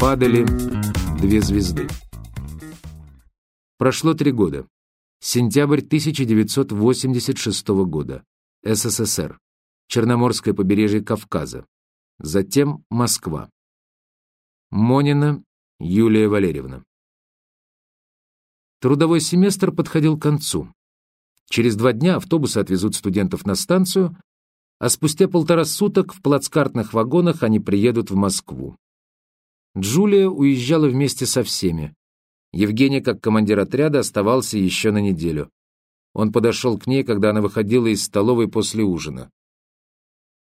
Падали две звезды. Прошло три года. Сентябрь 1986 года. СССР. Черноморское побережье Кавказа. Затем Москва. Монина Юлия Валерьевна. Трудовой семестр подходил к концу. Через два дня автобусы отвезут студентов на станцию, а спустя полтора суток в плацкартных вагонах они приедут в Москву. Джулия уезжала вместе со всеми. Евгений, как командир отряда, оставался еще на неделю. Он подошел к ней, когда она выходила из столовой после ужина.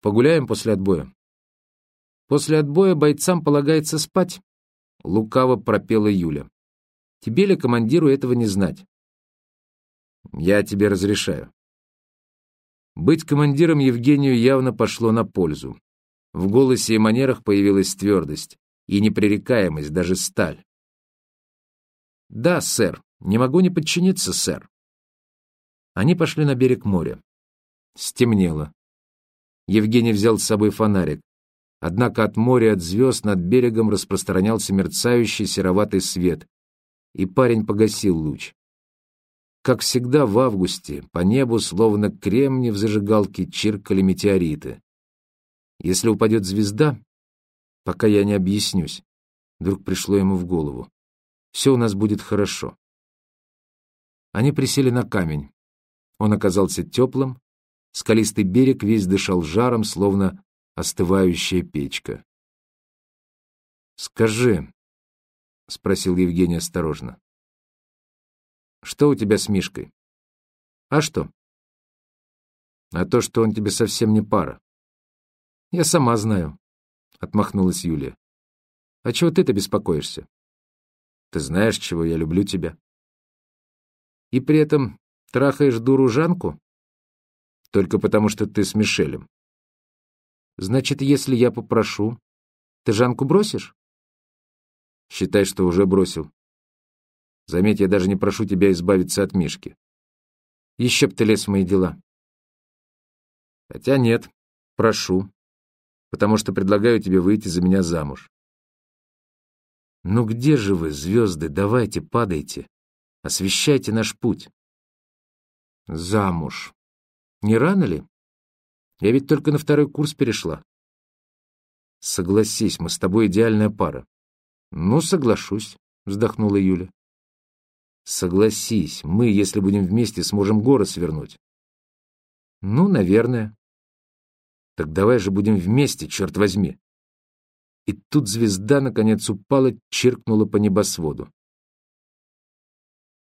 «Погуляем после отбоя?» «После отбоя бойцам полагается спать», — лукаво пропела Юля. «Тебе ли, командиру, этого не знать?» «Я тебе разрешаю». Быть командиром Евгению явно пошло на пользу. В голосе и манерах появилась твердость и непререкаемость, даже сталь. «Да, сэр. Не могу не подчиниться, сэр». Они пошли на берег моря. Стемнело. Евгений взял с собой фонарик. Однако от моря, от звезд над берегом распространялся мерцающий сероватый свет, и парень погасил луч. Как всегда в августе, по небу, словно кремни в зажигалке, чиркали метеориты. Если упадет звезда, пока я не объяснюсь. Вдруг пришло ему в голову. Все у нас будет хорошо. Они присели на камень. Он оказался теплым, скалистый берег весь дышал жаром, словно остывающая печка. «Скажи», — спросил Евгений осторожно, — «что у тебя с Мишкой?» «А что?» «А то, что он тебе совсем не пара». «Я сама знаю», — отмахнулась Юлия. «А чего ты-то беспокоишься? Ты знаешь, чего я люблю тебя. И при этом трахаешь дуру Жанку? Только потому, что ты с Мишелем. Значит, если я попрошу, ты Жанку бросишь? Считай, что уже бросил. Заметь, я даже не прошу тебя избавиться от Мишки. Еще б ты лез в мои дела. Хотя нет, прошу потому что предлагаю тебе выйти за меня замуж. Ну где же вы, звезды, давайте, падайте, освещайте наш путь. Замуж. Не рано ли? Я ведь только на второй курс перешла. Согласись, мы с тобой идеальная пара. Ну, соглашусь, вздохнула Юля. Согласись, мы, если будем вместе, сможем горы свернуть. Ну, наверное. Так давай же будем вместе, черт возьми. И тут звезда, наконец, упала, чиркнула по небосводу.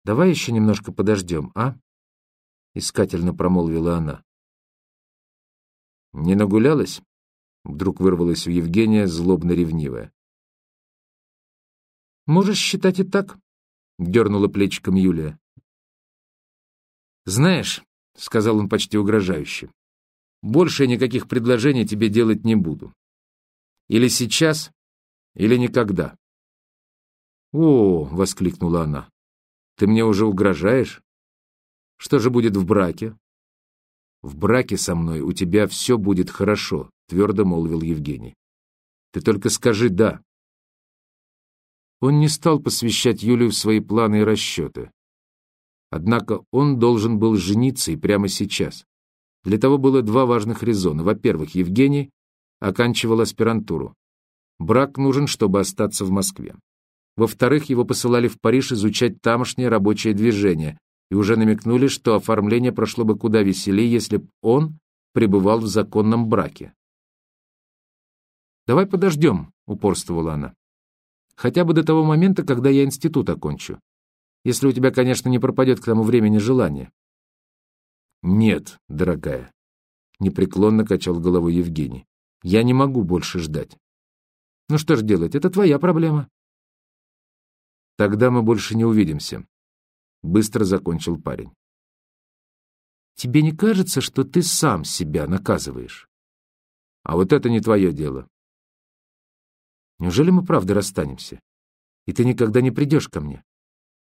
«Давай еще немножко подождем, а?» — искательно промолвила она. «Не нагулялась?» — вдруг вырвалась у Евгения, злобно-ревнивая. «Можешь считать и так», — дернула плечиком Юлия. «Знаешь», — сказал он почти угрожающе, больше никаких предложений тебе делать не буду. Или сейчас, или никогда. «О!» — воскликнула она. «Ты мне уже угрожаешь? Что же будет в браке?» «В браке со мной у тебя все будет хорошо», — твердо молвил Евгений. «Ты только скажи «да». Он не стал посвящать Юлию в свои планы и расчеты. Однако он должен был жениться и прямо сейчас. Для того было два важных резона. Во-первых, Евгений оканчивал аспирантуру. Брак нужен, чтобы остаться в Москве. Во-вторых, его посылали в Париж изучать тамошнее рабочее движение и уже намекнули, что оформление прошло бы куда веселее, если б он пребывал в законном браке. «Давай подождем», — упорствовала она. «Хотя бы до того момента, когда я институт окончу. Если у тебя, конечно, не пропадет к тому времени желание. «Нет, дорогая», — непреклонно качал головой Евгений. «Я не могу больше ждать». «Ну что ж делать, это твоя проблема». «Тогда мы больше не увидимся», — быстро закончил парень. «Тебе не кажется, что ты сам себя наказываешь?» «А вот это не твое дело». «Неужели мы правда расстанемся? И ты никогда не придешь ко мне?»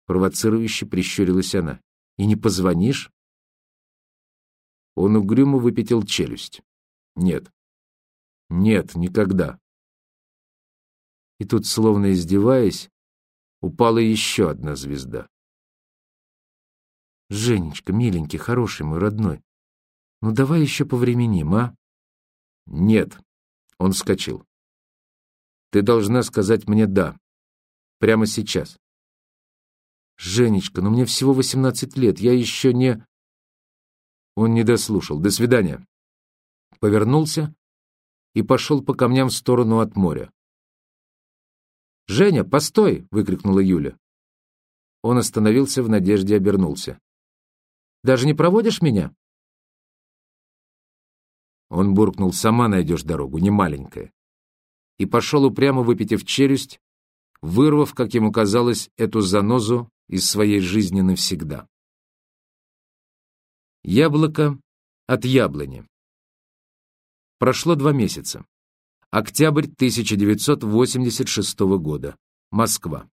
Провоцирующе прищурилась она. «И не позвонишь?» Он угрюмо выпятил челюсть. «Нет, Нет, никогда. И тут, словно издеваясь, упала еще одна звезда. Женечка, миленький, хороший мой родной, ну давай еще повременим, а? Нет, он вскочил. Ты должна сказать мне «да». Прямо сейчас. Женечка, ну мне всего восемнадцать лет, я еще не... Он не дослушал. До свидания. Повернулся и пошел по камням в сторону от моря. «Женя, постой!» — выкрикнула Юля. Он остановился в надежде обернулся. «Даже не проводишь меня?» Он буркнул, «Сама найдешь дорогу, не маленькая». И пошел упрямо выпитив челюсть, вырвав, как ему казалось, эту занозу из своей жизни навсегда. Яблоко от яблони. Прошло два месяца. Октябрь 1986 года. Москва.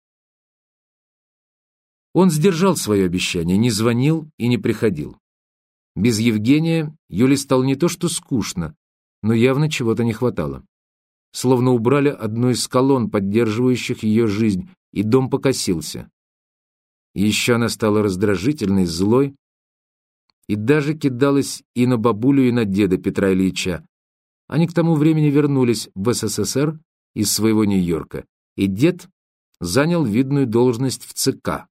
Он сдержал свое обещание, не звонил и не приходил. Без Евгения Юле стало не то что скучно, но явно чего-то не хватало. Словно убрали одну из колонн, поддерживающих ее жизнь, и дом покосился. Еще она стала раздражительной, злой, и даже кидалась и на бабулю, и на деда Петра Ильича, они к тому времени вернулись в СССР из своего Нью-Йорка, и дед занял видную должность в ЦК.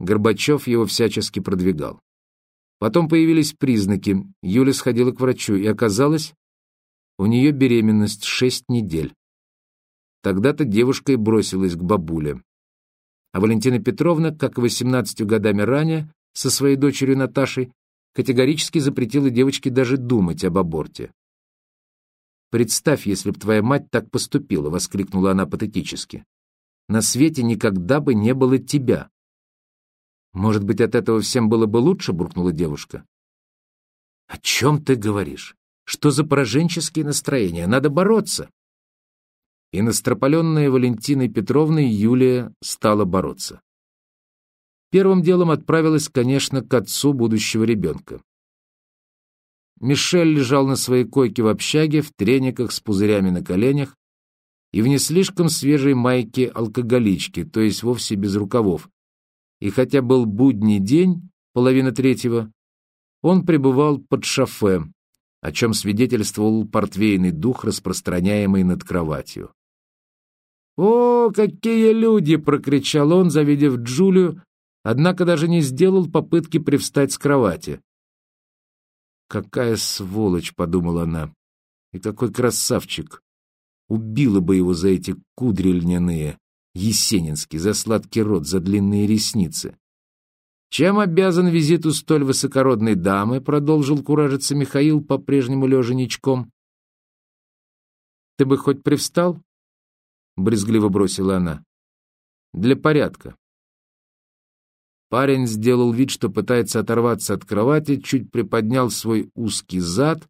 Горбачев его всячески продвигал. Потом появились признаки, Юля сходила к врачу, и оказалось, у нее беременность шесть недель. Тогда-то девушка и бросилась к бабуле. А Валентина Петровна, как и 18 годами ранее, со своей дочерью Наташей, категорически запретила девочке даже думать об аборте. «Представь, если б твоя мать так поступила!» — воскликнула она патетически. «На свете никогда бы не было тебя!» «Может быть, от этого всем было бы лучше?» — буркнула девушка. «О чем ты говоришь? Что за пораженческие настроения? Надо бороться!» И настропаленная Валентиной Петровной Юлия стала бороться. Первым делом отправилась, конечно, к отцу будущего ребенка. Мишель лежал на своей койке в общаге, в трениках с пузырями на коленях и в не слишком свежей майке алкоголички, то есть вовсе без рукавов. И хотя был будний день, половина третьего, он пребывал под шофе, о чем свидетельствовал портвейный дух, распространяемый над кроватью. «О, какие люди!» — прокричал он, завидев Джулию, однако даже не сделал попытки привстать с кровати. «Какая сволочь!» — подумала она. «И какой красавчик! Убила бы его за эти кудри льняные, Есенинский, за сладкий рот, за длинные ресницы!» «Чем обязан визиту столь высокородной дамы?» — продолжил куражиться Михаил, по-прежнему лежа ничком. «Ты бы хоть привстал?» — брезгливо бросила она. «Для порядка». Парень сделал вид, что пытается оторваться от кровати, чуть приподнял свой узкий зад,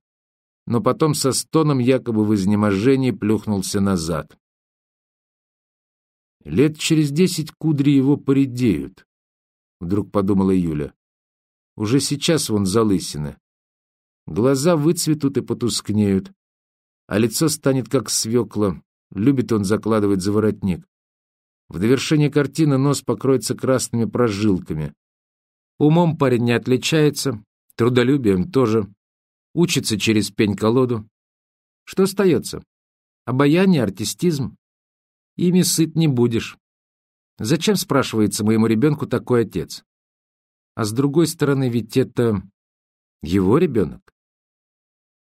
но потом со стоном якобы в изнеможении плюхнулся назад. «Лет через десять кудри его поредеют», — вдруг подумала Юля. «Уже сейчас вон залысина. Глаза выцветут и потускнеют, а лицо станет как свекла, любит он закладывать за воротник. В довершение картины нос покроется красными прожилками. Умом парень не отличается, трудолюбием тоже. Учится через пень-колоду. Что остается? Обаяние, артистизм? Ими сыт не будешь. Зачем, спрашивается, моему ребенку такой отец? А с другой стороны, ведь это его ребенок.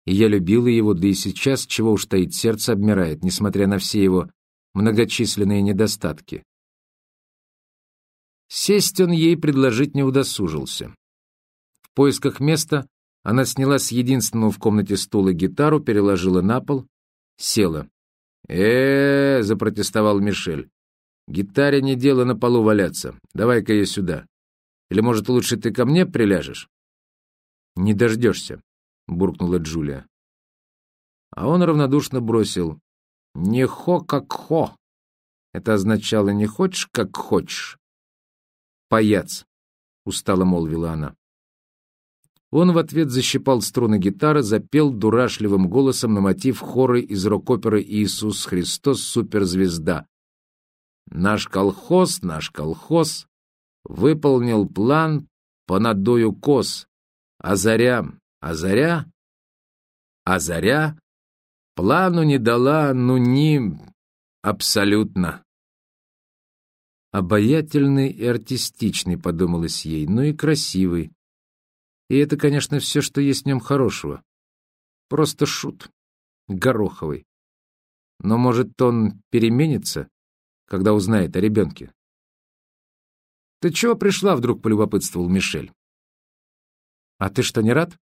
И я любила его, да и сейчас, чего уж таит, сердце обмирает, несмотря на все его многочисленные недостатки. Сесть он ей предложить не удосужился. В поисках места она сняла с единственного в комнате стула гитару, переложила на пол, села. э, -э, запротестовал Мишель. «Гитаре не дело на полу валяться. Давай-ка ее сюда. Или, может, лучше ты ко мне приляжешь?» «Не дождешься», — буркнула Джулия. А он равнодушно бросил. Не хо как хо. Это означало не хочешь как хочешь. Паяц, устало молвила она. Он в ответ защипал струны гитары, запел дурашливым голосом на мотив хоры из рок-оперы «Иисус Христос, суперзвезда». «Наш колхоз, наш колхоз выполнил план по надою коз, а заря, а заря, а заря плану не дала, ну ни абсолютно». Обаятельный и артистичный, подумалось ей, ну и красивый. И это, конечно, все, что есть в нем хорошего. Просто шут. Гороховый. Но, может, он переменится, когда узнает о ребенке? «Ты чего пришла?» — вдруг полюбопытствовал Мишель. «А ты что, не рад?»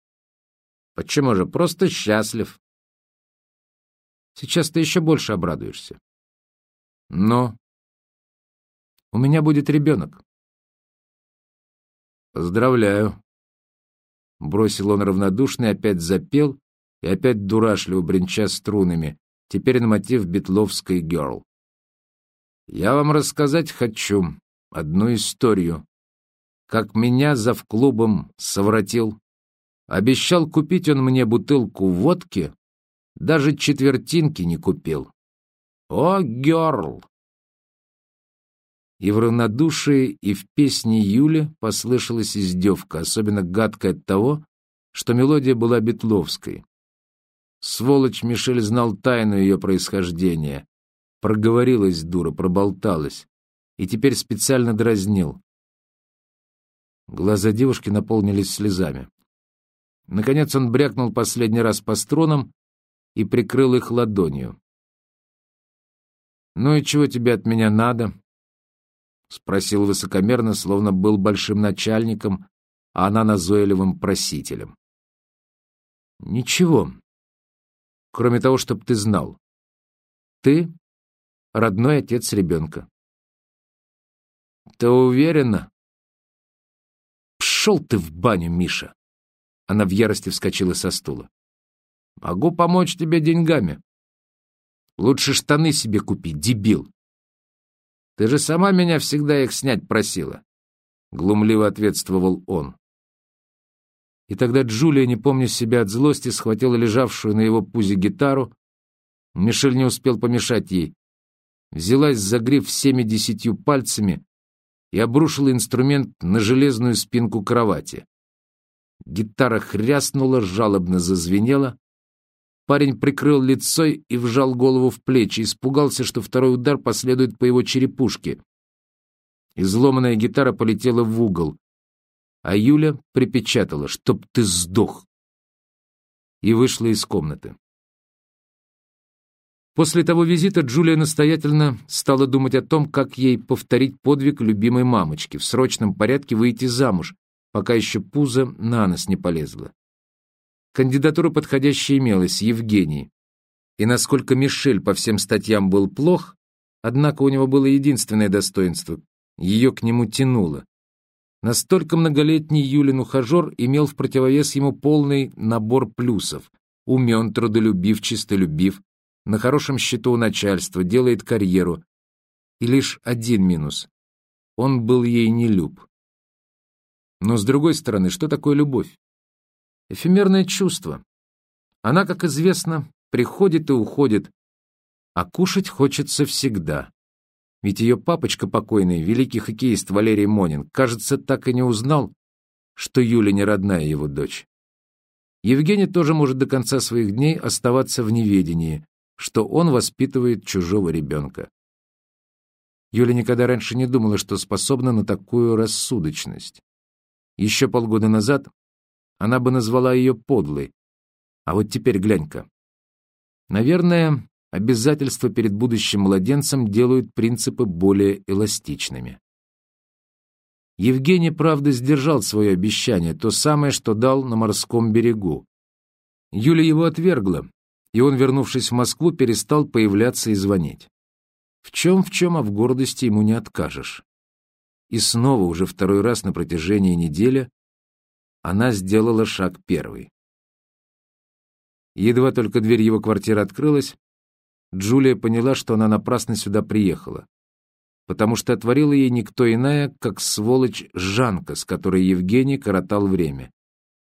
«Почему же? Просто счастлив». «Сейчас ты еще больше обрадуешься». «Но...» «У меня будет ребенок». «Поздравляю», Бросил он равнодушно и опять запел, и опять дурашливо бренча струнами, теперь на мотив битловской «Герл». «Я вам рассказать хочу одну историю, как меня зав клубом совратил. Обещал купить он мне бутылку водки, даже четвертинки не купил. О, герл! И в равнодушии, и в песне Юли послышалась издевка, особенно гадкая от того, что мелодия была Бетловской. Сволочь Мишель знал тайну ее происхождения. Проговорилась дура, проболталась. И теперь специально дразнил. Глаза девушки наполнились слезами. Наконец он брякнул последний раз по струнам и прикрыл их ладонью. «Ну и чего тебе от меня надо?» — спросил высокомерно, словно был большим начальником, а она назойливым просителем. «Ничего, кроме того, чтобы ты знал. Ты — родной отец ребенка». «Ты уверена?» «Пшел ты в баню, Миша!» Она в ярости вскочила со стула. «Могу помочь тебе деньгами. Лучше штаны себе купи, дебил!» Ты же сама меня всегда их снять просила. Глумливо ответствовал он. И тогда Джулия, не помня себя от злости, схватила лежавшую на его пузе гитару. Мишель не успел помешать ей. Взялась за гриф всеми десятью пальцами и обрушила инструмент на железную спинку кровати. Гитара хряснула, жалобно зазвенела, Парень прикрыл лицо и вжал голову в плечи, испугался, что второй удар последует по его черепушке. Изломанная гитара полетела в угол, а Юля припечатала, чтоб ты сдох, и вышла из комнаты. После того визита Джулия настоятельно стала думать о том, как ей повторить подвиг любимой мамочки, в срочном порядке выйти замуж, пока еще пузо на нос не полезло. Кандидатура подходящая имелась, Евгений. И насколько Мишель по всем статьям был плох, однако у него было единственное достоинство — ее к нему тянуло. Настолько многолетний Юлин ухажер имел в противовес ему полный набор плюсов. Умен, трудолюбив, чистолюбив, на хорошем счету у начальства, делает карьеру. И лишь один минус — он был ей не люб. Но, с другой стороны, что такое любовь? эфемерное чувство. Она, как известно, приходит и уходит, а кушать хочется всегда. Ведь ее папочка покойный, великий хоккеист Валерий Монин, кажется, так и не узнал, что Юля не родная его дочь. Евгений тоже может до конца своих дней оставаться в неведении, что он воспитывает чужого ребенка. Юля никогда раньше не думала, что способна на такую рассудочность. Еще полгода назад она бы назвала ее подлой. А вот теперь глянь-ка. Наверное, обязательства перед будущим младенцем делают принципы более эластичными. Евгений, правда, сдержал свое обещание, то самое, что дал на морском берегу. Юля его отвергла, и он, вернувшись в Москву, перестал появляться и звонить. В чем в чем, а в гордости ему не откажешь. И снова, уже второй раз на протяжении недели, она сделала шаг первый. Едва только дверь его квартиры открылась, Джулия поняла, что она напрасно сюда приехала, потому что отворила ей никто иная, как сволочь Жанка, с которой Евгений коротал время.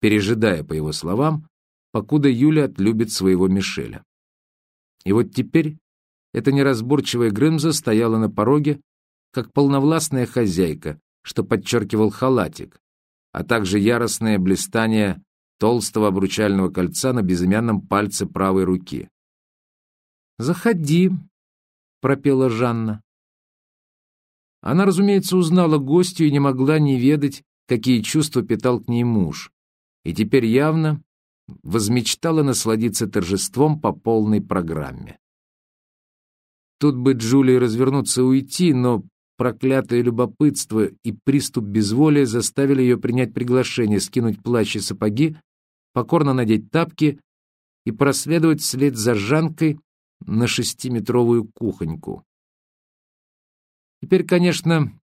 пережидая, по его словам, покуда Юля отлюбит своего Мишеля. И вот теперь эта неразборчивая Грымза стояла на пороге, как полновластная хозяйка, что подчеркивал халатик, а также яростное блистание толстого обручального кольца на безымянном пальце правой руки. «Заходи», — пропела Жанна. Она, разумеется, узнала гостью и не могла не ведать, какие чувства питал к ней муж, и теперь явно возмечтала насладиться торжеством по полной программе. Тут бы Джулии развернуться и уйти, но проклятое любопытство и приступ безволия заставили ее принять приглашение, скинуть плащ и сапоги, покорно надеть тапки и проследовать вслед за Жанкой на шестиметровую кухоньку. Теперь, конечно,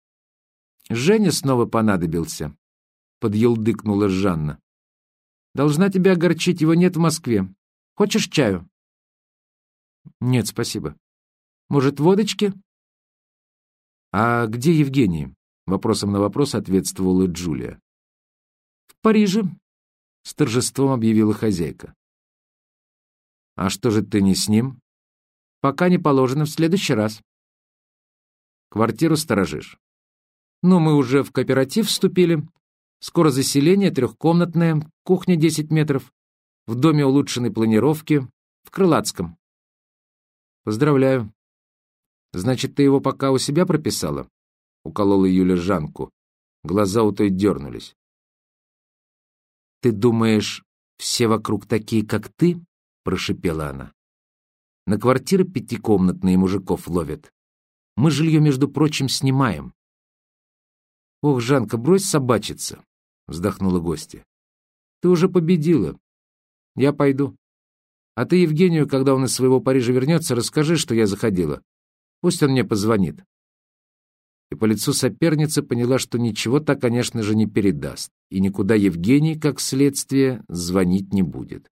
Женя снова понадобился, — подъелдыкнула Жанна. Должна тебя огорчить, его нет в Москве. Хочешь чаю? Нет, спасибо. Может, водочки? А где Евгений? Вопросом на вопрос ответствовала Джулия. В Париже, с торжеством объявила хозяйка. А что же ты не с ним? Пока не положено, в следующий раз. Квартиру сторожишь. Ну, мы уже в кооператив вступили. Скоро заселение, трехкомнатное, кухня 10 метров, в доме улучшенной планировки, в Крылатском. Поздравляю. Значит, ты его пока у себя прописала? Уколола Юля Жанку. Глаза у той дернулись. Ты думаешь, все вокруг такие, как ты? Прошипела она. На квартиры пятикомнатные мужиков ловят. Мы жилье, между прочим, снимаем. Ох, Жанка, брось собачиться, вздохнула гостья. Ты уже победила. Я пойду. А ты Евгению, когда он из своего Парижа вернется, расскажи, что я заходила. Пусть он мне позвонит. И по лицу соперницы поняла, что ничего-то, конечно же, не передаст, и никуда Евгений, как следствие, звонить не будет.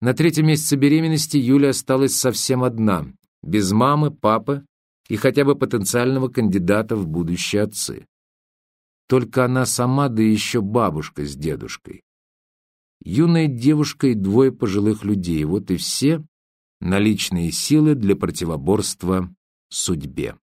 На третьем месяце беременности Юля осталась совсем одна, без мамы, папы и хотя бы потенциального кандидата в будущие отцы. Только она сама, да еще бабушка с дедушкой. Юная девушка и двое пожилых людей — вот и все наличные силы для противоборства судьбе.